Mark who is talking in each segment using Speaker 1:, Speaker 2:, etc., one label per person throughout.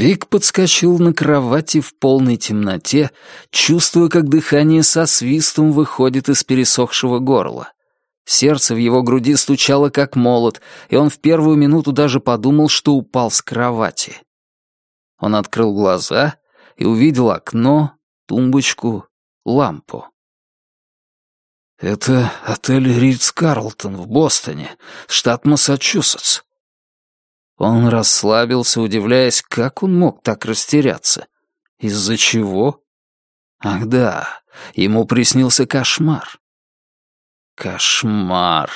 Speaker 1: Вик подскочил на кровати в полной темноте, чувствуя, как дыхание со свистом выходит из пересохшего горла. Сердце в его груди стучало как молот, и он в первую минуту даже подумал, что упал с кровати. Он открыл глаза и увидел окно, тумбочку, лампу. «Это отель Ридс Карлтон в Бостоне, штат Массачусетс». Он расслабился, удивляясь, как он мог так растеряться. Из-за чего? Ах да, ему приснился кошмар. Кошмар.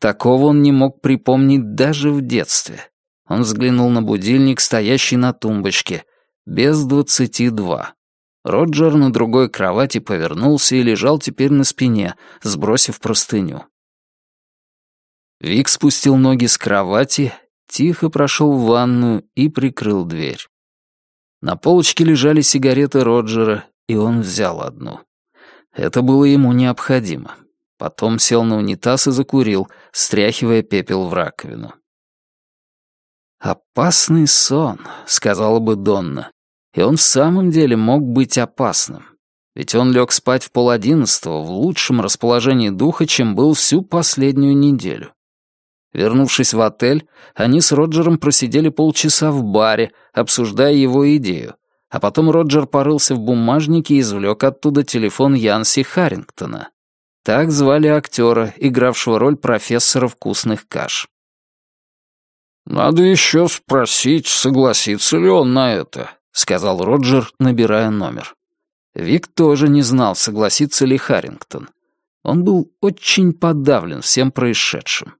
Speaker 1: Такого он не мог припомнить даже в детстве. Он взглянул на будильник, стоящий на тумбочке. Без двадцати два. Роджер на другой кровати повернулся и лежал теперь на спине, сбросив простыню. Вик спустил ноги с кровати, тихо прошел в ванную и прикрыл дверь. На полочке лежали сигареты Роджера, и он взял одну. Это было ему необходимо. Потом сел на унитаз и закурил, стряхивая пепел в раковину. «Опасный сон», — сказала бы Донна. И он в самом деле мог быть опасным. Ведь он лег спать в полодиннадцатого в лучшем расположении духа, чем был всю последнюю неделю. Вернувшись в отель, они с Роджером просидели полчаса в баре, обсуждая его идею, а потом Роджер порылся в бумажнике и извлек оттуда телефон Янси Харрингтона. Так звали актера, игравшего роль профессора вкусных каш. «Надо еще спросить, согласится ли он на это», — сказал Роджер, набирая номер. Вик тоже не знал, согласится ли Харрингтон. Он был очень подавлен всем происшедшим.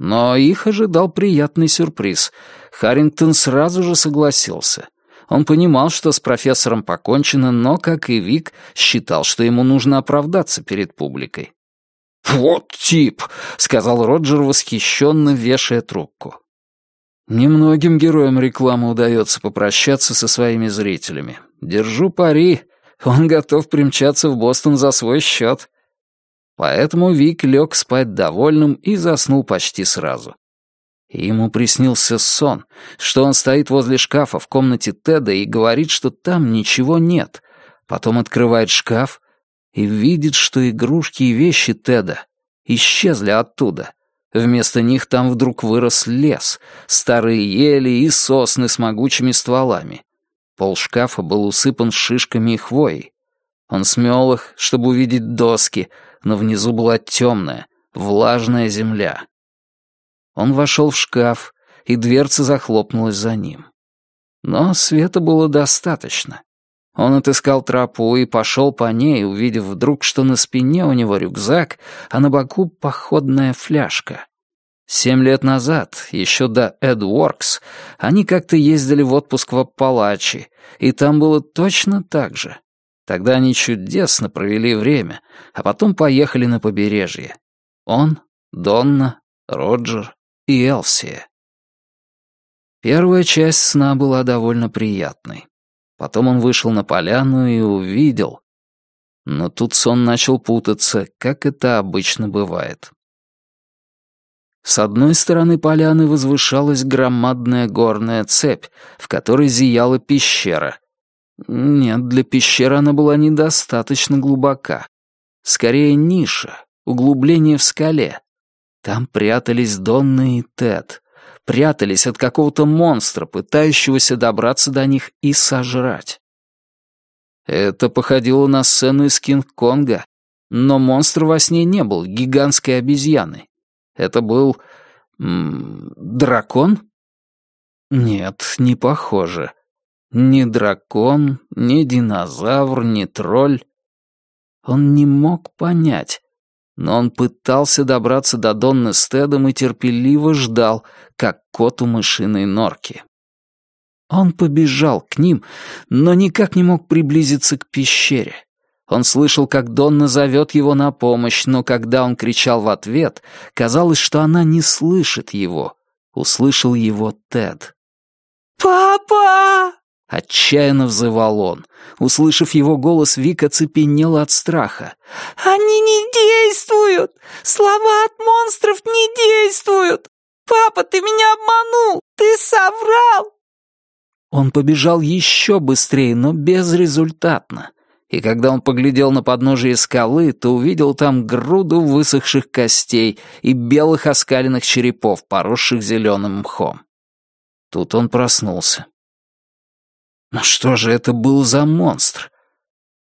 Speaker 1: Но их ожидал приятный сюрприз. Харрингтон сразу же согласился — он понимал, что с профессором покончено, но, как и Вик, считал, что ему нужно оправдаться перед публикой. «Вот тип!» — сказал Роджер, восхищенно вешая трубку. Немногим героям рекламы удается попрощаться со своими зрителями. Держу пари, он готов примчаться в Бостон за свой счет. Поэтому Вик лег спать довольным и заснул почти сразу. И ему приснился сон, что он стоит возле шкафа в комнате Теда и говорит, что там ничего нет. Потом открывает шкаф и видит, что игрушки и вещи Теда исчезли оттуда. Вместо них там вдруг вырос лес, старые ели и сосны с могучими стволами. Пол шкафа был усыпан шишками и хвоей. Он смел их, чтобы увидеть доски, но внизу была темная, влажная земля. Он вошел в шкаф, и дверца захлопнулась за ним. Но света было достаточно. Он отыскал тропу и пошел по ней, увидев вдруг, что на спине у него рюкзак, а на боку походная фляжка. Семь лет назад, еще до Эдворкс, они как-то ездили в отпуск в Аппалачи, и там было точно так же. Тогда они чудесно провели время, а потом поехали на побережье. Он, Донна, Роджер и Элси. Первая часть сна была довольно приятной. Потом он вышел на поляну и увидел. Но тут сон начал путаться, как это обычно бывает. С одной стороны поляны возвышалась громадная горная цепь, в которой зияла пещера. Нет, для пещеры она была недостаточно глубока. Скорее ниша, углубление в скале. Там прятались Донна и Тед. Прятались от какого-то монстра, пытающегося добраться до них и сожрать. Это походило на сцену из Кинг-Конга, но монстр во сне не был гигантской обезьяной. Это был... Дракон? Нет, не похоже. Ни дракон, ни динозавр, ни тролль. Он не мог понять, но он пытался добраться до Донны с Тедом и терпеливо ждал, как кот у мышиной норки. Он побежал к ним, но никак не мог приблизиться к пещере. Он слышал, как Донна зовет его на помощь, но когда он кричал в ответ, казалось, что она не слышит его. Услышал его Тед.
Speaker 2: «Папа!»
Speaker 1: Отчаянно взывал он. Услышав его голос, Вика цепенела от страха.
Speaker 2: «Они не действуют! Слова от монстров не действуют! Папа, ты меня обманул! Ты соврал!»
Speaker 1: Он побежал еще быстрее, но безрезультатно. И когда он поглядел на подножие скалы, то увидел там груду высохших костей и белых оскаленных черепов, поросших зеленым мхом. Тут он проснулся. Но что же это был за монстр?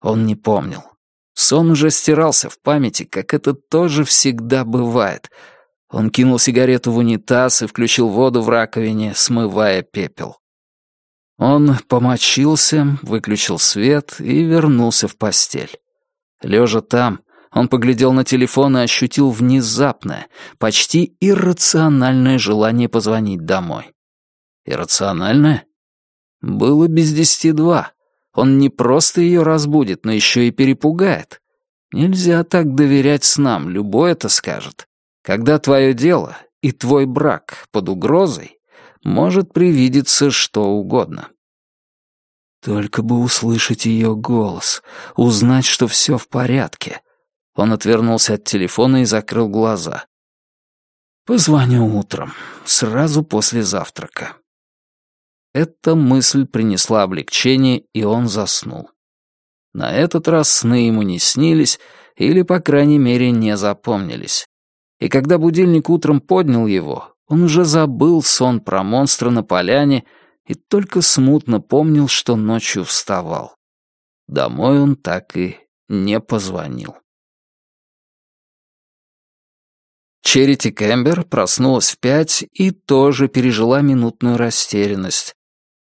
Speaker 1: Он не помнил. Сон уже стирался в памяти, как это тоже всегда бывает. Он кинул сигарету в унитаз и включил воду в раковине, смывая пепел. Он помочился, выключил свет и вернулся в постель. Лежа там, он поглядел на телефон и ощутил внезапное, почти иррациональное желание позвонить домой. Иррациональное? Было без десяти два. Он не просто ее разбудит, но еще и перепугает. Нельзя так доверять снам, любой это скажет. Когда твое дело и твой брак под угрозой, может привидеться что угодно. Только бы услышать ее голос, узнать, что все в порядке. Он отвернулся от телефона и закрыл глаза. «Позвоню утром, сразу после завтрака». Эта мысль принесла облегчение, и он заснул. На этот раз сны ему не снились, или, по крайней мере, не запомнились. И когда будильник утром поднял его, он уже забыл сон про монстра на поляне и только смутно помнил, что ночью вставал. Домой он так и не позвонил. Черити Кэмбер проснулась в пять и тоже пережила минутную растерянность.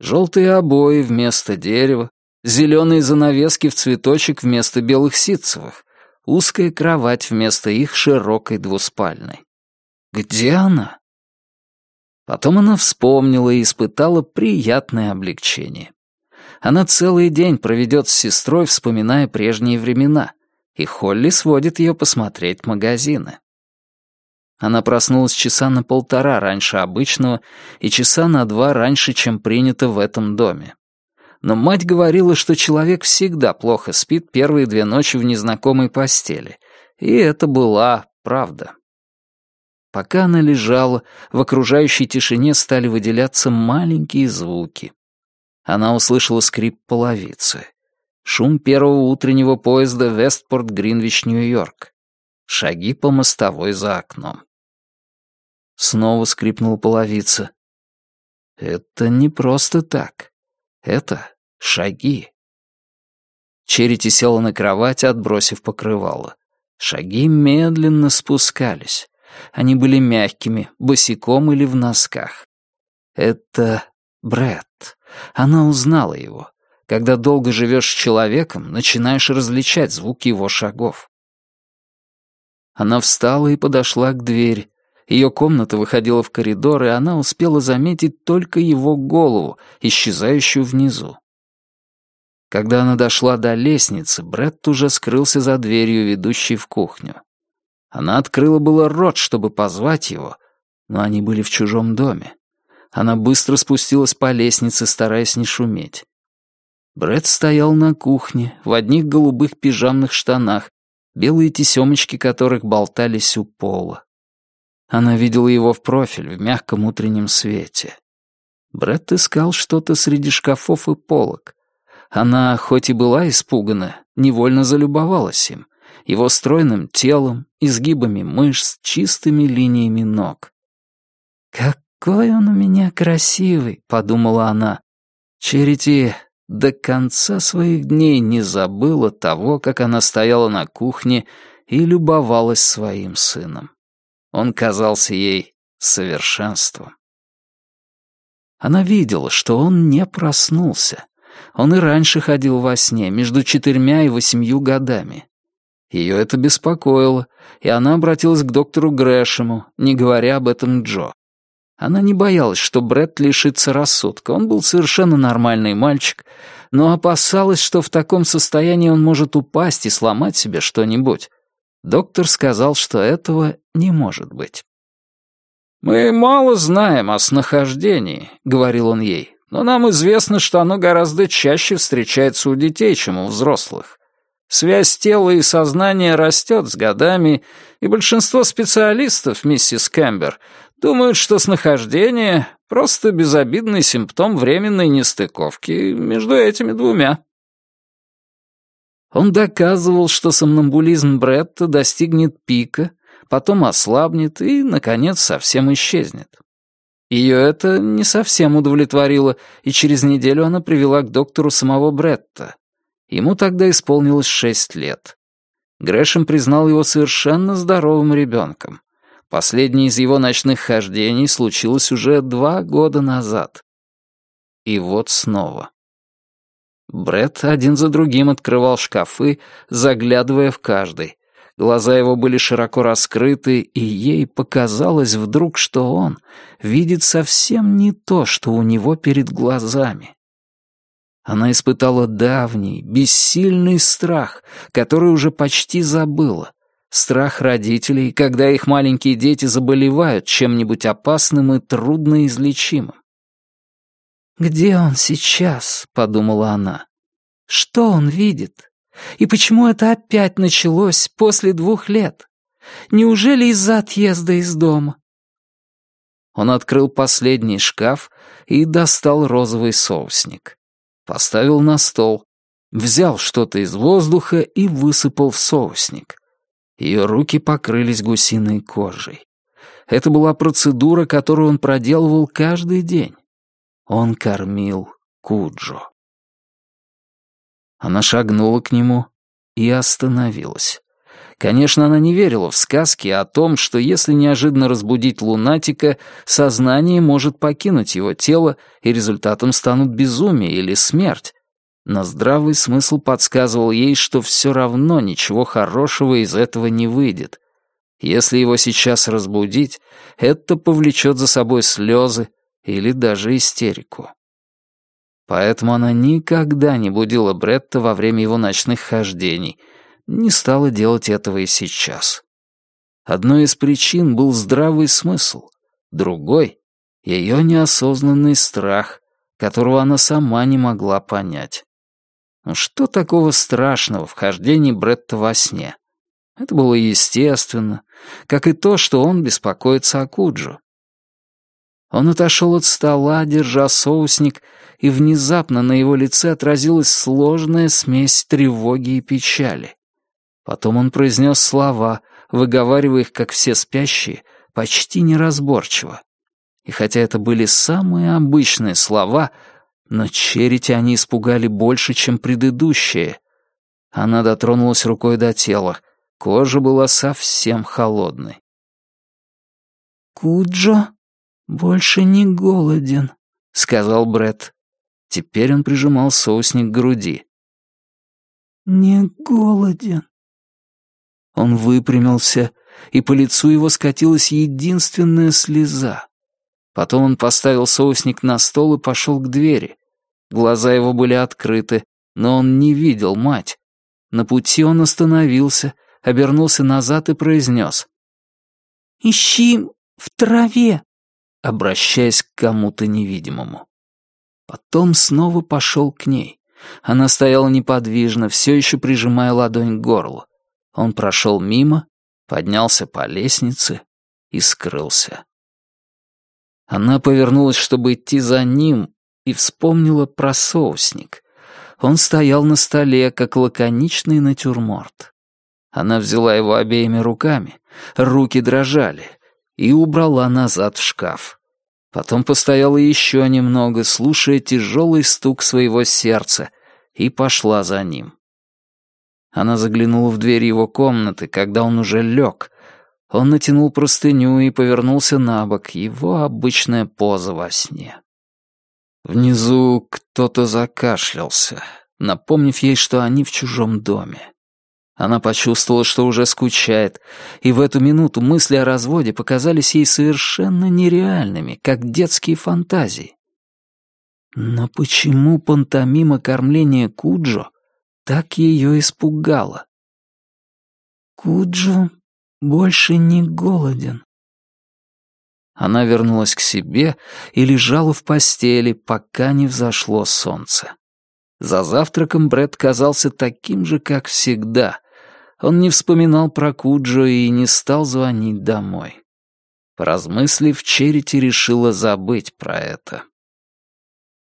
Speaker 1: Желтые обои вместо дерева, зеленые занавески в цветочек вместо белых ситцевых, узкая кровать вместо их широкой двуспальной. Где она? Потом она вспомнила и испытала приятное облегчение. Она целый день проведет с сестрой, вспоминая прежние времена, и Холли сводит ее посмотреть магазины. Она проснулась часа на полтора раньше обычного и часа на два раньше, чем принято в этом доме. Но мать говорила, что человек всегда плохо спит первые две ночи в незнакомой постели, и это была правда. Пока она лежала, в окружающей тишине стали выделяться маленькие звуки. Она услышала скрип половицы, шум первого утреннего поезда Вестпорт-Гринвич-Нью-Йорк, Шаги по мостовой за окном. Снова скрипнула половица. Это не просто так. Это шаги. Черити села на кровать, отбросив покрывало. Шаги медленно спускались. Они были мягкими, босиком или в носках. Это Брэд. Она узнала его. Когда долго живешь с человеком, начинаешь различать звук его шагов. Она встала и подошла к двери. Ее комната выходила в коридор, и она успела заметить только его голову, исчезающую внизу. Когда она дошла до лестницы, Бретт уже скрылся за дверью, ведущей в кухню. Она открыла было рот, чтобы позвать его, но они были в чужом доме. Она быстро спустилась по лестнице, стараясь не шуметь. Брэд стоял на кухне, в одних голубых пижамных штанах, белые тесемочки которых болтались у пола. Она видела его в профиль в мягком утреннем свете. Бретт искал что-то среди шкафов и полок. Она, хоть и была испугана, невольно залюбовалась им, его стройным телом, изгибами мышц, чистыми линиями ног. «Какой он у меня красивый!» — подумала она. Черити до конца своих дней не забыла того, как она стояла на кухне и любовалась своим сыном. Он казался ей совершенством. Она видела, что он не проснулся. Он и раньше ходил во сне, между четырьмя и восемью годами. Ее это беспокоило, и она обратилась к доктору Грэшему, не говоря об этом Джо. Она не боялась, что Брэд лишится рассудка. Он был совершенно нормальный мальчик, но опасалась, что в таком состоянии он может упасть и сломать себе что-нибудь. Доктор сказал, что этого не может быть. «Мы мало знаем о снахождении», — говорил он ей, «но нам известно, что оно гораздо чаще встречается у детей, чем у взрослых. Связь тела и сознания растет с годами, и большинство специалистов, миссис Кэмбер, думают, что снахождение Просто безобидный симптом временной нестыковки между этими двумя. Он доказывал, что сомнамбулизм Бретта достигнет пика, потом ослабнет и, наконец, совсем исчезнет. Ее это не совсем удовлетворило, и через неделю она привела к доктору самого Бретта. Ему тогда исполнилось шесть лет. Грэшем признал его совершенно здоровым ребенком. Последнее из его ночных хождений случилось уже два года назад. И вот снова. Бред один за другим открывал шкафы, заглядывая в каждый. Глаза его были широко раскрыты, и ей показалось вдруг, что он видит совсем не то, что у него перед глазами. Она испытала давний, бессильный страх, который уже почти забыла. Страх родителей, когда их маленькие дети заболевают чем-нибудь опасным и трудноизлечимым. «Где он сейчас?» — подумала она. «Что он видит? И почему это опять началось после двух лет? Неужели из-за отъезда из дома?» Он открыл последний шкаф и достал розовый соусник. Поставил на стол, взял что-то из воздуха и высыпал в соусник. Ее руки покрылись гусиной кожей. Это была процедура, которую он проделывал каждый день. Он кормил Куджо. Она шагнула к нему и остановилась. Конечно, она не верила в сказки о том, что если неожиданно разбудить лунатика, сознание может покинуть его тело, и результатом станут безумие или смерть. Но здравый смысл подсказывал ей, что все равно ничего хорошего из этого не выйдет. Если его сейчас разбудить, это повлечет за собой слезы, или даже истерику. Поэтому она никогда не будила Бретта во время его ночных хождений, не стала делать этого и сейчас. Одной из причин был здравый смысл, другой — ее неосознанный страх, которого она сама не могла понять. Ну что такого страшного в хождении Бретта во сне? Это было естественно, как и то, что он беспокоится о Куджу. Он отошел от стола, держа соусник, и внезапно на его лице отразилась сложная смесь тревоги и печали. Потом он произнес слова, выговаривая их, как все спящие, почти неразборчиво. И хотя это были самые обычные слова, но Черити они испугали больше, чем предыдущие. Она дотронулась рукой до тела. Кожа была совсем холодной. «Куджо?» «Больше не голоден», — сказал Бред. Теперь он прижимал соусник к груди. «Не голоден». Он выпрямился, и по лицу его скатилась единственная слеза. Потом он поставил соусник на стол и пошел к двери. Глаза его были открыты, но он не видел мать. На пути он остановился, обернулся назад и произнес. «Ищи в траве» обращаясь к кому-то невидимому. Потом снова пошел к ней. Она стояла неподвижно, все еще прижимая ладонь к горлу. Он прошел мимо, поднялся по лестнице и скрылся. Она повернулась, чтобы идти за ним, и вспомнила про соусник. Он стоял на столе, как лаконичный натюрморт. Она взяла его обеими руками, руки дрожали — и убрала назад в шкаф. Потом постояла еще немного, слушая тяжелый стук своего сердца, и пошла за ним. Она заглянула в дверь его комнаты, когда он уже лег. Он натянул простыню и повернулся на бок, его обычная поза во сне. Внизу кто-то закашлялся, напомнив ей, что они в чужом доме. Она почувствовала, что уже скучает, и в эту минуту мысли о разводе показались ей совершенно нереальными, как детские фантазии. Но почему пантомима кормления Куджо так ее испугала? Куджо больше не голоден. Она вернулась к себе и лежала в постели, пока не взошло солнце. За завтраком Бред казался таким же, как всегда, он не вспоминал про Куджо и не стал звонить домой. Поразмыслив, Черити решила забыть про это.